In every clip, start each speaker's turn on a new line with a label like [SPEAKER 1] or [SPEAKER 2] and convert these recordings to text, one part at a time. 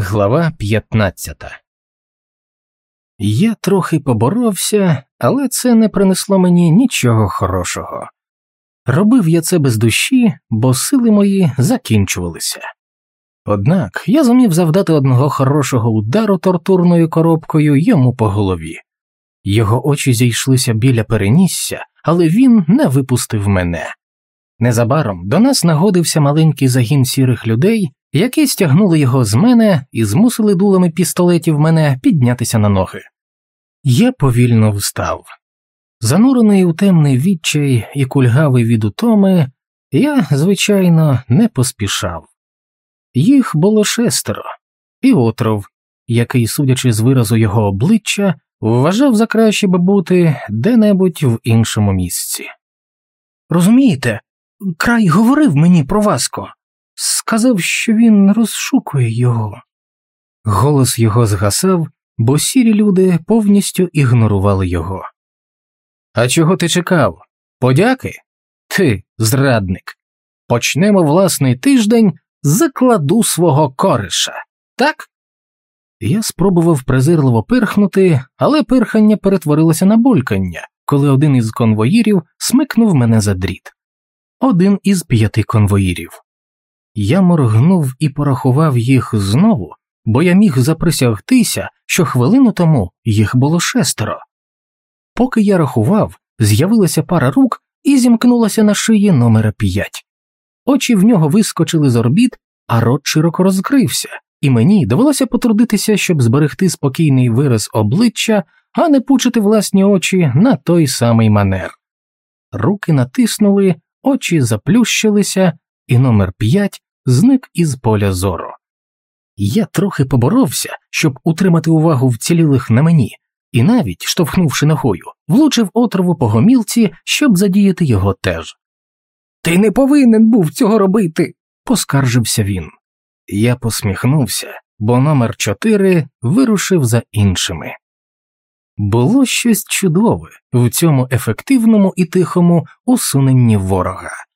[SPEAKER 1] Глава 15 Я трохи поборовся, але це не принесло мені нічого хорошого. Робив я це без душі, бо сили мої закінчувалися. Однак я зумів завдати одного хорошого удару тортурною коробкою йому по голові. Його очі зійшлися біля перенісся, але він не випустив мене. Незабаром до нас нагодився маленький загін сірих людей, які стягнули його з мене і змусили дулами пістолетів мене піднятися на ноги. Я повільно встав. Занурений у темний відчай і кульгавий від утоми, я, звичайно, не поспішав. Їх було шестеро, і отров, який, судячи з виразу його обличчя, вважав за краще би бути де-небудь в іншому місці. Розумієте, край говорив мені про Васко, сказав, що він розшукує його. Голос його згасав, бо сірі люди повністю ігнорували його. А чого ти чекав? Подяки? Ти, зрадник. Почнемо власний тиждень, закладу свого кориша, так? Я спробував презирливо пирхнути, але пирхання перетворилося на булькання, коли один із конвоїрів смикнув мене за дріт. Один із п'яти конвоїрів. Я моргнув і порахував їх знову, бо я міг заприсягтися, що хвилину тому їх було шестеро. Поки я рахував, з'явилася пара рук і зімкнулася на шиї номера п'ять. Очі в нього вискочили з орбіт, а рот широко розкрився, і мені довелося потрудитися, щоб зберегти спокійний вираз обличчя, а не пучити власні очі на той самий манер. Руки натиснули, очі заплющилися, і номер п'ять зник із поля зору. Я трохи поборовся, щоб утримати увагу вцілілих на мені, і навіть, штовхнувши ногою, влучив отрову по гомілці, щоб задіяти його теж. Ти не повинен був цього робити, поскаржився він. Я посміхнувся, бо номер чотири вирушив за іншими. Було щось чудове в цьому ефективному і тихому усуненні ворога.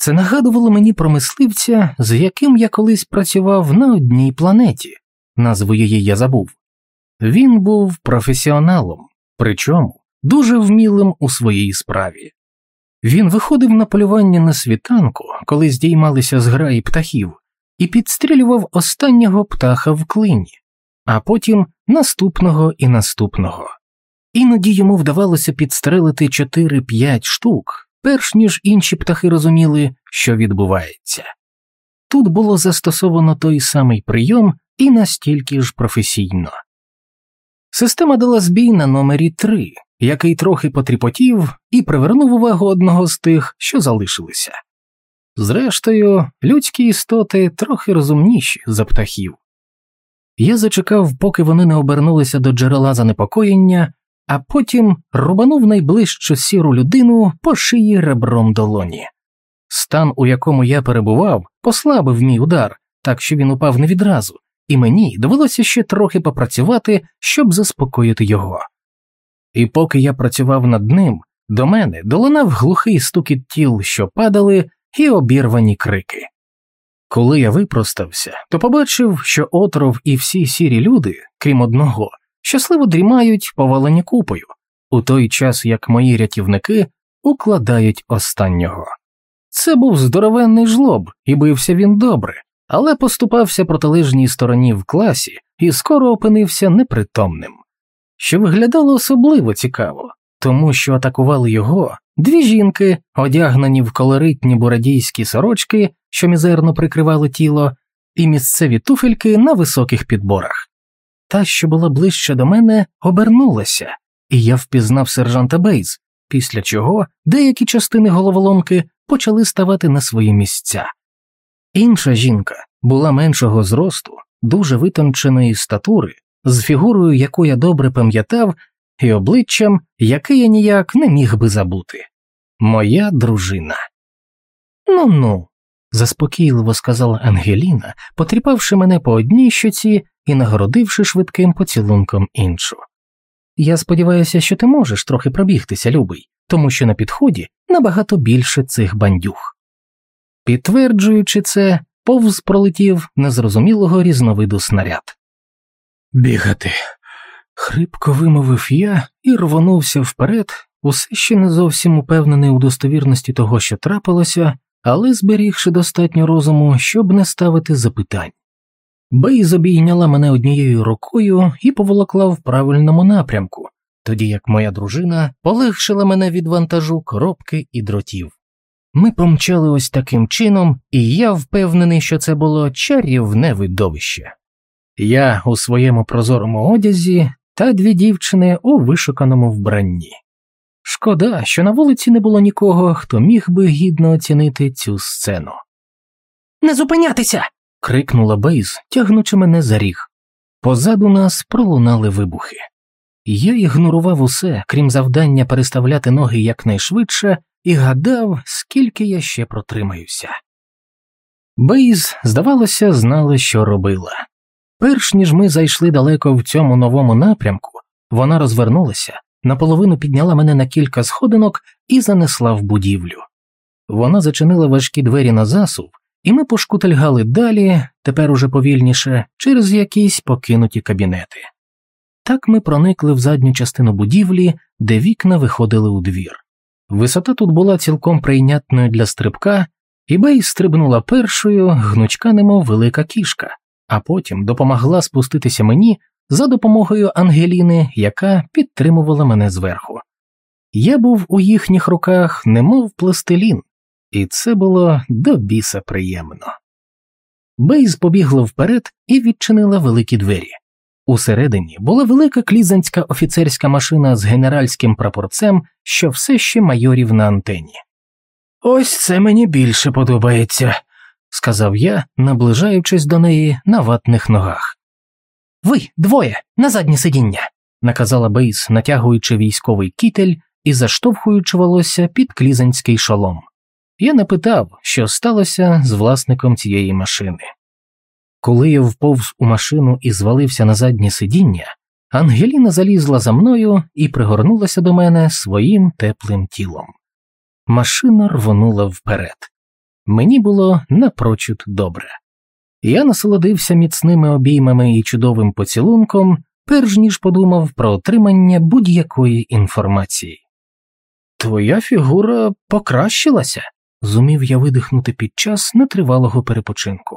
[SPEAKER 1] Це нагадувало мені про мисливця, з яким я колись працював на одній планеті, назву її я забув. Він був професіоналом, причому дуже вмілим у своїй справі. Він виходив на полювання на світанку, коли здіймалися зграї птахів, і підстрілював останнього птаха в клині, а потім наступного і наступного. Іноді йому вдавалося підстрелити 4-5 штук, перш ніж інші птахи розуміли, що відбувається. Тут було застосовано той самий прийом і настільки ж професійно. Система дала збій на номері 3, який трохи потріпотів і привернув увагу одного з тих, що залишилися. Зрештою, людські істоти трохи розумніші за птахів. Я зачекав, поки вони не обернулися до джерела занепокоєння, а потім рубанув найближчу сіру людину по шиї ребром долоні. Стан, у якому я перебував, послабив мій удар, так що він упав не відразу, і мені довелося ще трохи попрацювати, щоб заспокоїти його. І поки я працював над ним, до мене долинав глухий стукіт тіл, що падали, і обірвані крики. Коли я випростався, то побачив, що отров і всі сірі люди, крім одного, щасливо дрімають повалені купою, у той час як мої рятівники укладають останнього. Це був здоровенний жлоб, і бився він добре, але поступався протилежній стороні в класі і скоро опинився непритомним, що виглядало особливо цікаво, тому що атакували його дві жінки, одягнені в колоритні бурадійські сорочки, що мізерно прикривали тіло, і місцеві туфельки на високих підборах. Та, що була ближче до мене, обернулася, і я впізнав сержанта Бейз, після чого деякі частини головоломки почали ставати на свої місця. Інша жінка була меншого зросту, дуже витонченої статури, з фігурою, яку я добре пам'ятав, і обличчям, яке я ніяк не міг би забути. Моя дружина. Ну ну, заспокійливо сказала Ангеліна, потріпавши мене по одній щоці і нагородивши швидким поцілунком іншу. Я сподіваюся, що ти можеш трохи пробігтися, любий, тому що на підході набагато більше цих бандюг. Підтверджуючи це, повз пролетів незрозумілого різновиду снаряд. Бігати. Хрипко вимовив я і рвонувся вперед, усе ще не зовсім упевнений у достовірності того, що трапилося, але зберігши достатньо розуму, щоб не ставити запитань. Бейз обійняла мене однією рукою і поволокла в правильному напрямку, тоді як моя дружина полегшила мене від вантажу коробки і дротів. Ми помчали ось таким чином, і я впевнений, що це було чарівне видовище. Я у своєму прозорому одязі та дві дівчини у вишуканому вбранні. Шкода, що на вулиці не було нікого, хто міг би гідно оцінити цю сцену. Не зупинятися. крикнула Бейз, тягнучи мене за ріг. Позаду нас пролунали вибухи. Я ігнорував усе, крім завдання переставляти ноги якнайшвидше, і гадав, скільки я ще протримаюся. Бейз, здавалося, знала, що робила. Перш ніж ми зайшли далеко в цьому новому напрямку, вона розвернулася, наполовину підняла мене на кілька сходинок і занесла в будівлю. Вона зачинила важкі двері на засув, і ми пошкутильгали далі, тепер уже повільніше, через якісь покинуті кабінети. Так ми проникли в задню частину будівлі, де вікна виходили у двір. Висота тут була цілком прийнятною для стрибка, і Бей стрибнула першою, гнучка, немов велика кішка, а потім допомогла спуститися мені за допомогою Ангеліни, яка підтримувала мене зверху. Я був у їхніх руках, немов пластилін, і це було до біса приємно. Бейз побігла вперед і відчинила великі двері. Усередині була велика клізанська офіцерська машина з генеральським прапорцем, що все ще майорів на антені. Ось це мені більше подобається, сказав я, наближаючись до неї на ватних ногах. Ви двоє на заднє сидіння, наказала Бейс, натягуючи військовий кітель і заштовхуючи волосся під клізанський шолом. Я не питав, що сталося з власником цієї машини. Коли я вповз у машину і звалився на заднє сидіння, Ангеліна залізла за мною і пригорнулася до мене своїм теплим тілом. Машина рвонула вперед. Мені було напрочуд добре. Я насолодився міцними обіймами і чудовим поцілунком, перш ніж подумав про отримання будь-якої інформації. Твоя фігура покращилася, зумів я видихнути під час нетривалого перепочинку.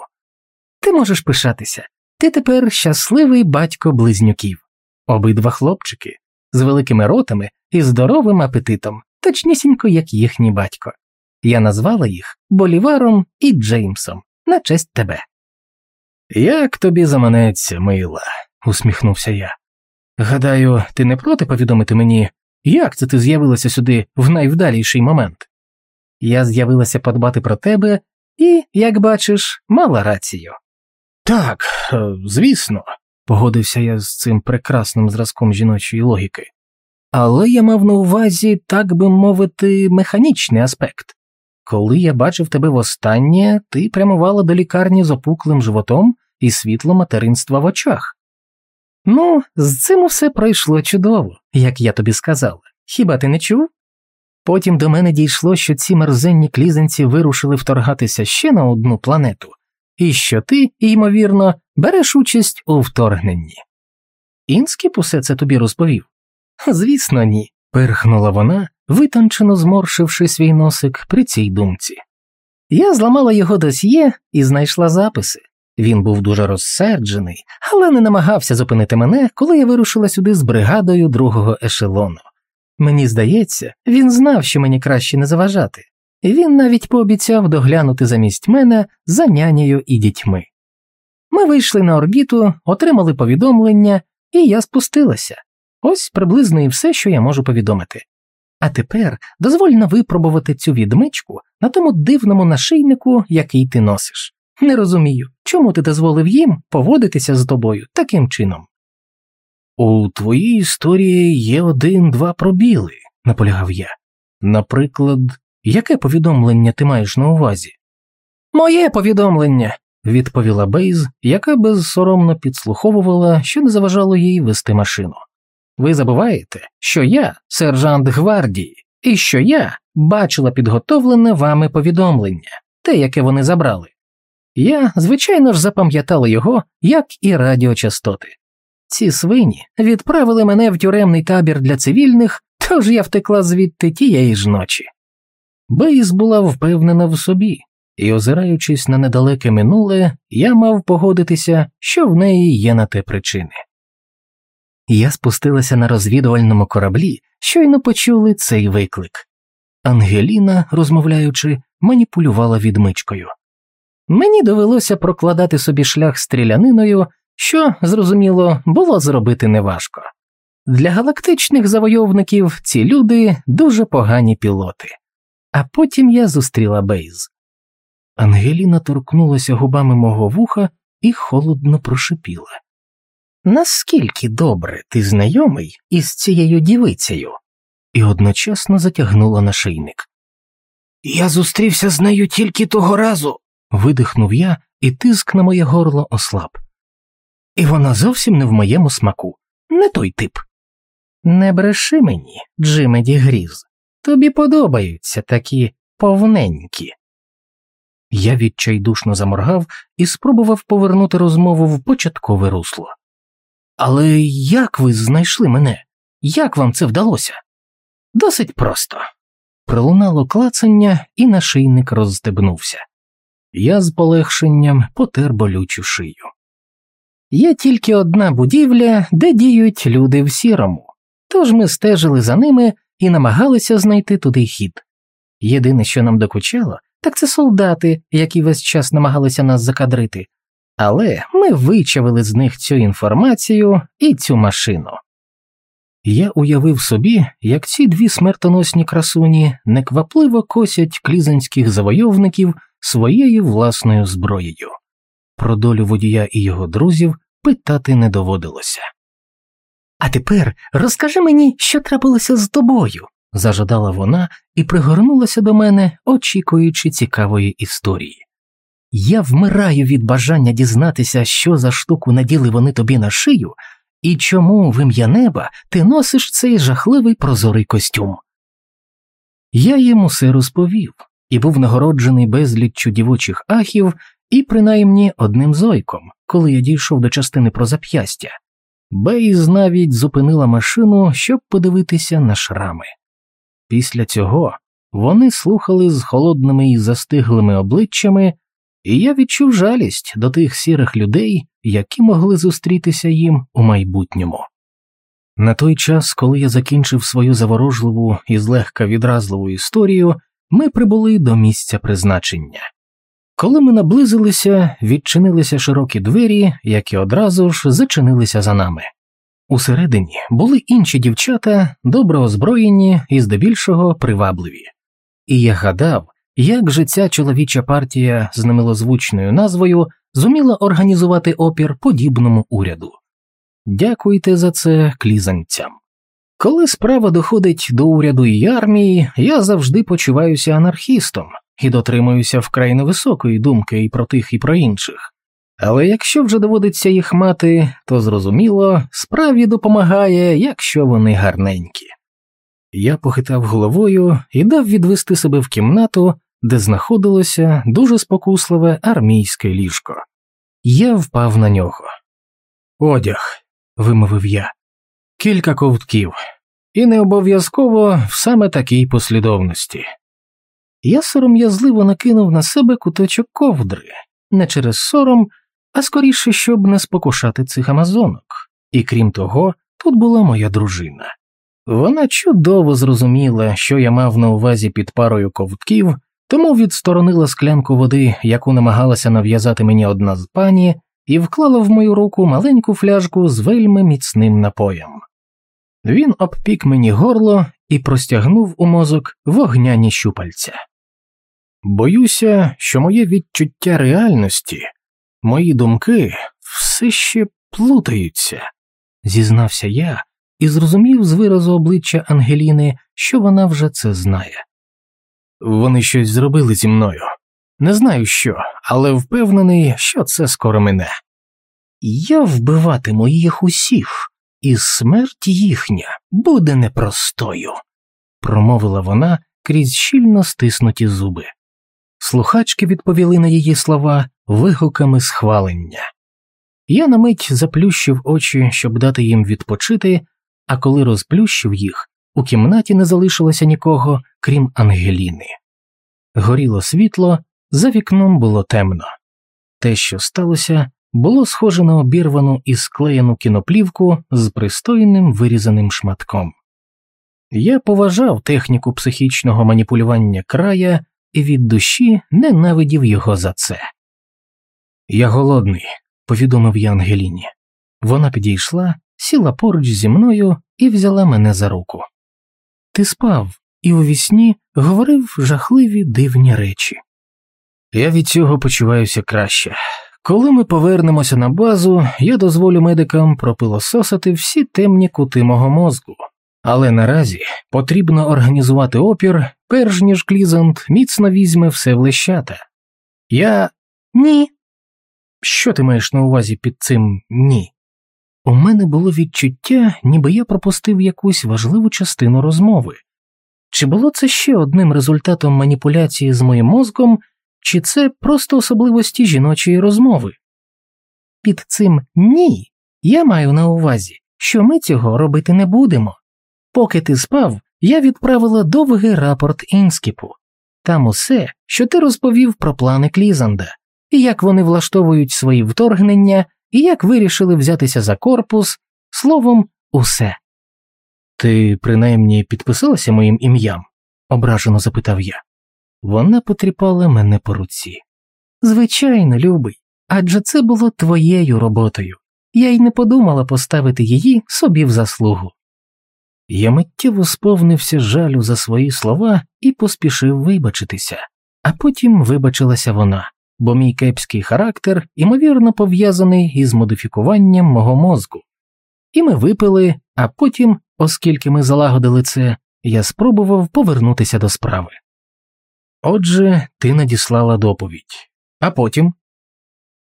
[SPEAKER 1] Ти можеш пишатися. Ти тепер щасливий батько близнюків, обидва хлопчики з великими ротами і здоровим апетитом, точнісінько, як їхній батько. Я назвала їх Боліваром і Джеймсом на честь тебе. Як тобі заманеться, мила, усміхнувся я. Гадаю, ти не проти повідомити мені, як це ти з'явилася сюди в найвдаліший момент? Я з'явилася подбати про тебе і, як бачиш, мала рацію. Так, е, звісно, погодився я з цим прекрасним зразком жіночої логіки, але я мав на увазі, так би мовити, механічний аспект. Коли я бачив тебе востаннє, ти прямувала до лікарні з опуклим животом і світло материнства в очах. Ну, з цим усе пройшло чудово, як я тобі сказала. Хіба ти не чув? Потім до мене дійшло, що ці мерзенні клізанці вирушили вторгатися ще на одну планету, і що ти, ймовірно, береш участь у вторгненні. Інскіп усе це тобі розповів? Звісно, ні, пирхнула вона, витончено зморшивши свій носик при цій думці. Я зламала його досьє і знайшла записи. Він був дуже розсерджений, але не намагався зупинити мене, коли я вирушила сюди з бригадою другого ешелону. Мені здається, він знав, що мені краще не заважати, він навіть пообіцяв доглянути замість мене за нянею і дітьми. Ми вийшли на орбіту, отримали повідомлення, і я спустилася. Ось приблизно і все, що я можу повідомити. А тепер дозвольно випробувати цю відмичку на тому дивному нашийнику, який ти носиш. Не розумію, чому ти дозволив їм поводитися з тобою таким чином. У твоїй історії є один-два пробіли, наполягав я. Наприклад, яке повідомлення ти маєш на увазі? Моє повідомлення, відповіла Бейз, яка безсоромно підслуховувала, що не заважало їй вести машину. Ви забуваєте, що я сержант гвардії, і що я бачила підготовлене вами повідомлення, те, яке вони забрали. Я, звичайно ж, запам'ятала його, як і радіочастоти. Ці свині відправили мене в тюремний табір для цивільних, тож я втекла звідти тієї ж ночі. Бейс була впевнена в собі, і, озираючись на недалеке минуле, я мав погодитися, що в неї є на те причини. Я спустилася на розвідувальному кораблі, щойно почули цей виклик. Ангеліна, розмовляючи, маніпулювала відмичкою. Мені довелося прокладати собі шлях стріляниною, що, зрозуміло, було зробити неважко. Для галактичних завойовників ці люди дуже погані пілоти. А потім я зустріла Бейз. Ангеліна торкнулася губами мого вуха і холодно прошипіла. Наскільки добре ти знайомий із цією дівицею? і одночасно затягнула нашийник. Я зустрівся з нею тільки того разу, видихнув я, і тиск на моє горло ослаб. І вона зовсім не в моєму смаку, не той тип. Не бреши мені, Джимеді Гріз, тобі подобаються такі повненькі. Я відчайдушно заморгав і спробував повернути розмову в початкове русло. Але як ви знайшли мене? Як вам це вдалося? Досить просто. Пролунало клацання, і нашийник розстебнувся. Я з полегшенням потер болючу шию. Є тільки одна будівля, де діють люди в сірому, тож ми стежили за ними і намагалися знайти туди хід. Єдине, що нам докучало, так це солдати, які весь час намагалися нас закадрити, але ми вичавили з них цю інформацію і цю машину. Я уявив собі, як ці дві смертоносні красуні неквапливо косять клізанських завойовників своєю власною зброєю. Про долю водія і його друзів питати не доводилося. А тепер розкажи мені, що трапилося з тобою, зажадала вона і пригорнулася до мене, очікуючи цікавої історії. Я вмираю від бажання дізнатися, що за штуку наділи вони тобі на шию, і чому в ім'я неба ти носиш цей жахливий прозорий костюм? Я їм усе розповів і був нагороджений безліччю дівочих ахів і принаймні одним зойком, коли я дійшов до частини про зап'ястя. Бейз навіть зупинила машину, щоб подивитися на шрами. Після цього вони слухали з холодними і застиглими обличчями, і я відчув жалість до тих сірих людей, які могли зустрітися їм у майбутньому. На той час, коли я закінчив свою заворожливу і злегка відразливу історію, ми прибули до місця призначення. Коли ми наблизилися, відчинилися широкі двері, які одразу ж зачинилися за нами. Усередині були інші дівчата, добре озброєні і здебільшого привабливі. І я гадав, як же ця чоловіча партія з немилозвучною назвою зуміла організувати опір подібному уряду. Дякуйте за це клізанцям. Коли справа доходить до уряду і армії, я завжди почуваюся анархістом і дотримуюся вкрай невисокої думки і про тих, і про інших. Але якщо вже доводиться їх мати, то зрозуміло, справі допомагає, якщо вони гарненькі. Я похитав головою і дав відвести себе в кімнату, де знаходилося дуже спокусливе армійське ліжко. Я впав на нього. Одяг, вимовив я, кілька ковтків, і не обов'язково в саме такій послідовності. Я сором'язливо накинув на себе куточок ковдри, не через сором, а скоріше, щоб не спокушати цих амазонок, і крім того, тут була моя дружина. Вона чудово зрозуміла, що я мав на увазі під парою ковтків, тому відсторонила склянку води, яку намагалася нав'язати мені одна з пані, і вклала в мою руку маленьку фляжку з вельми міцним напоєм. Він обпік мені горло і простягнув у мозок вогняні щупальця. Боюся, що моє відчуття реальності, мої думки все ще плутаються, зізнався я і зрозумів з виразу обличчя Ангеліни, що вона вже це знає. Вони щось зробили зі мною. Не знаю що, але впевнений, що це скоро мене. Я вбиватиму їх усіх, і смерть їхня буде непростою, промовила вона крізь щільно стиснуті зуби. Слухачки відповіли на її слова вигуками схвалення. Я на мить заплющив очі, щоб дати їм відпочити, а коли розплющив їх, у кімнаті не залишилося нікого, крім Ангеліни. Горіло світло, за вікном було темно. Те, що сталося, було схоже на обірвану і склеєну кіноплівку з пристойним вирізаним шматком. Я поважав техніку психічного маніпулювання края і від душі ненавидів його за це. Я голодний, повідомив я Ангеліні. Вона підійшла, сіла поруч зі мною і взяла мене за руку. Ти спав і у вісні говорив жахливі дивні речі. Я від цього почуваюся краще. Коли ми повернемося на базу, я дозволю медикам пропилососити всі темні кути мого мозку, але наразі потрібно організувати опір, перш ніж Клізант міцно візьме все в лещата. Я ні. Що ти маєш на увазі під цим ні? У мене було відчуття, ніби я пропустив якусь важливу частину розмови. Чи було це ще одним результатом маніпуляції з моїм мозком, чи це просто особливості жіночої розмови? Під цим ні. Я маю на увазі, що ми цього робити не будемо. Поки ти спав, я відправила довгий рапорт інскіпу. Там усе, що ти розповів про плани Клізанда, і як вони влаштовують свої вторгнення, і як вирішили взятися за корпус, словом, усе. Ти принаймні підписалася моїм ім'ям? ображено запитав я. Вона потріпала мене по руці. Звичайно, любий, адже це було твоєю роботою. Я й не подумала поставити її собі в заслугу. Я миттєво сповнився жалю за свої слова і поспішив вибачитися, а потім вибачилася вона, бо мій кепський характер ймовірно пов'язаний із модифікуванням мого мозку. І ми випили, а потім, оскільки ми залагодили це, я спробував повернутися до справи. Отже, ти надіслала доповідь, а потім.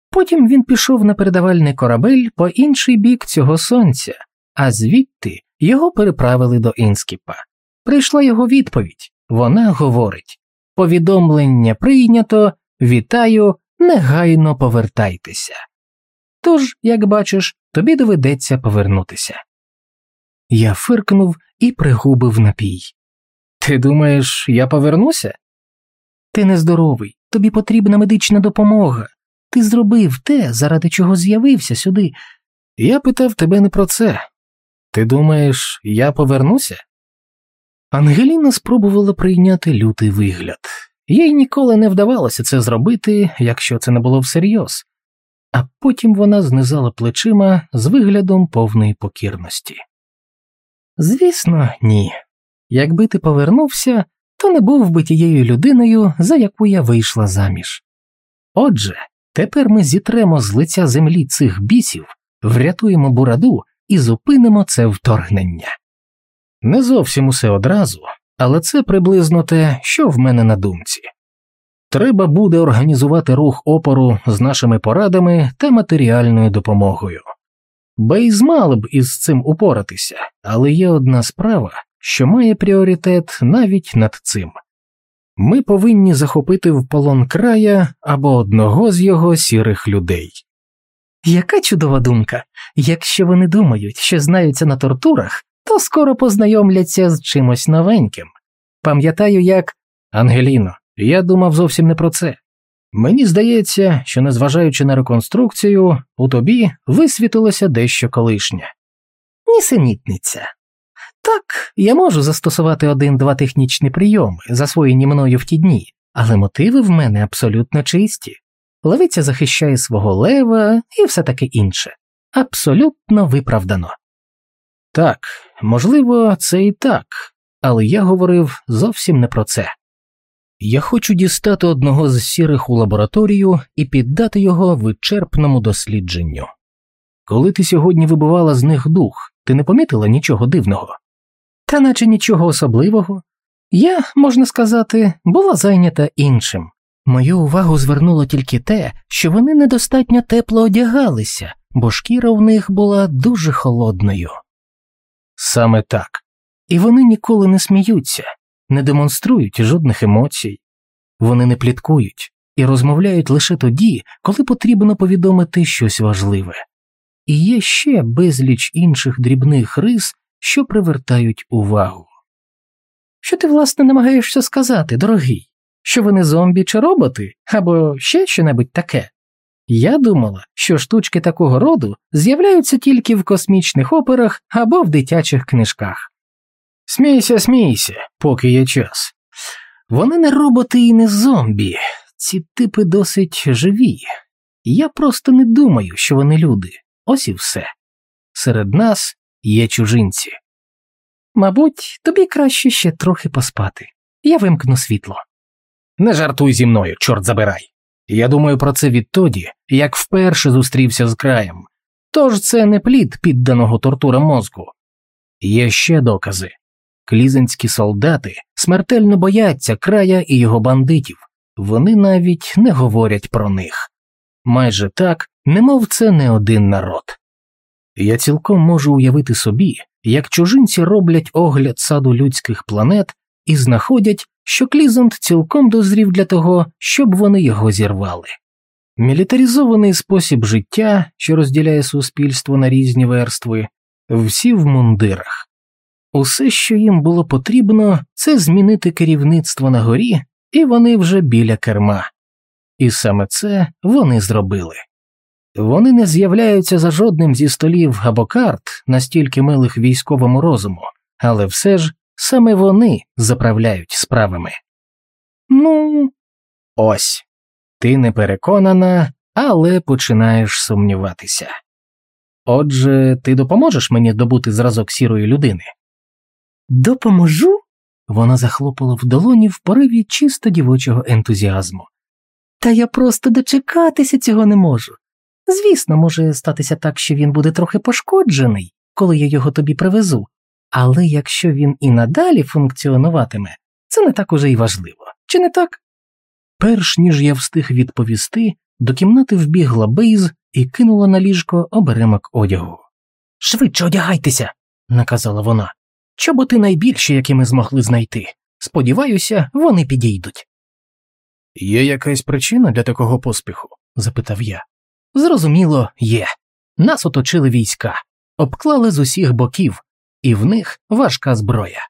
[SPEAKER 1] Потім він пішов на передавальний корабель по інший бік цього сонця, а звідти його переправили до Інскіпа. Прийшла його відповідь. Вона говорить повідомлення прийнято, вітаю, негайно повертайтеся. Тож, як бачиш, тобі доведеться повернутися. Я фиркнув і пригубив напій. Ти думаєш, я повернуся? Ти нездоровий, тобі потрібна медична допомога. Ти зробив те, заради чого з'явився сюди. Я питав тебе не про це. Ти думаєш, я повернуся? Ангеліна спробувала прийняти лютий вигляд, їй ніколи не вдавалося це зробити, якщо це не було всерйоз, а потім вона знизала плечима з виглядом повної покірності. Звісно, ні. Якби ти повернувся, то не був би тією людиною, за яку я вийшла заміж. Отже, тепер ми зітремо з лиця землі цих бісів, врятуємо бураду і зупинимо це вторгнення. Не зовсім усе одразу, але це приблизно те, що в мене на думці. Треба буде організувати рух опору з нашими порадами та матеріальною допомогою. Бейз мали б із цим упоратися, але є одна справа, що має пріоритет навіть над цим. Ми повинні захопити в полон края або одного з його сірих людей. Яка чудова думка! Якщо вони думають, що знаються на тортурах, то скоро познайомляться з чимось новеньким. Пам'ятаю, як Ангеліно, я думав зовсім не про це. Мені здається, що, незважаючи на реконструкцію, у тобі висвітилося дещо колишнє. Нісенітниця. Так, я можу застосувати один-два технічні прийоми, засвоєні мною в ті дні, але мотиви в мене абсолютно чисті. Левиця захищає свого лева і все таке інше. Абсолютно виправдано. Так, можливо, це і так, але я говорив зовсім не про це. Я хочу дістати одного з сірих у лабораторію і піддати його вичерпному дослідженню. Коли ти сьогодні вибивала з них дух, ти не помітила нічого дивного? Та наче нічого особливого. Я, можна сказати, була зайнята іншим. Мою увагу звернуло тільки те, що вони недостатньо тепло одягалися, бо шкіра в них була дуже холодною. Саме так. І вони ніколи не сміються, не демонструють жодних емоцій, вони не пліткують, і розмовляють лише тоді, коли потрібно повідомити щось важливе. І є ще безліч інших дрібних рис, що привертають увагу. Що ти, власне, намагаєшся сказати, дорогий? Що вони зомбі чи роботи, або ще щонебудь таке? Я думала, що штучки такого роду з'являються тільки в космічних операх або в дитячих книжках. Смійся, смійся, поки є час. Вони не роботи і не зомбі, ці типи досить живі. Я просто не думаю, що вони люди. Ось і все. Серед нас є чужинці. Мабуть, тобі краще ще трохи поспати. Я вимкну світло. Не жартуй зі мною, чорт забирай. Я думаю про це відтоді, як вперше зустрівся з краєм. Тож це не плід підданого тортурам мозку. Є ще докази. Клізенські солдати смертельно бояться края і його бандитів, вони навіть не говорять про них. Майже так, немов це не один народ. Я цілком можу уявити собі, як чужинці роблять огляд саду людських планет і знаходять, що Клізант цілком дозрів для того, щоб вони його зірвали. Мілітаризований спосіб життя, що розділяє суспільство на різні верстви, всі в мундирах. Усе, що їм було потрібно, це змінити керівництво на горі, і вони вже біля керма. І саме це вони зробили. Вони не з'являються за жодним зі столів або карт, настільки милих військовому розуму, але все ж саме вони заправляють справами. Ну, ось ти не переконана, але починаєш сумніватися. Отже, ти допоможеш мені добути зразок сірої людини? Допоможу? Вона захлопала в долоні в пориві чисто дівочого ентузіазму. Та я просто дочекатися цього не можу. Звісно, може статися так, що він буде трохи пошкоджений, коли я його тобі привезу, але якщо він і надалі функціонуватиме, це не так уже й важливо, чи не так? Перш ніж я встиг відповісти, до кімнати вбігла Бейз і кинула на ліжко оберемок одягу. Швидше одягайтеся, наказала вона. Чоботи найбільші, які ми змогли знайти. Сподіваюся, вони підійдуть. Є якась причина для такого поспіху? запитав я. Зрозуміло, є. Нас оточили війська, обклали з усіх боків, і в них важка зброя.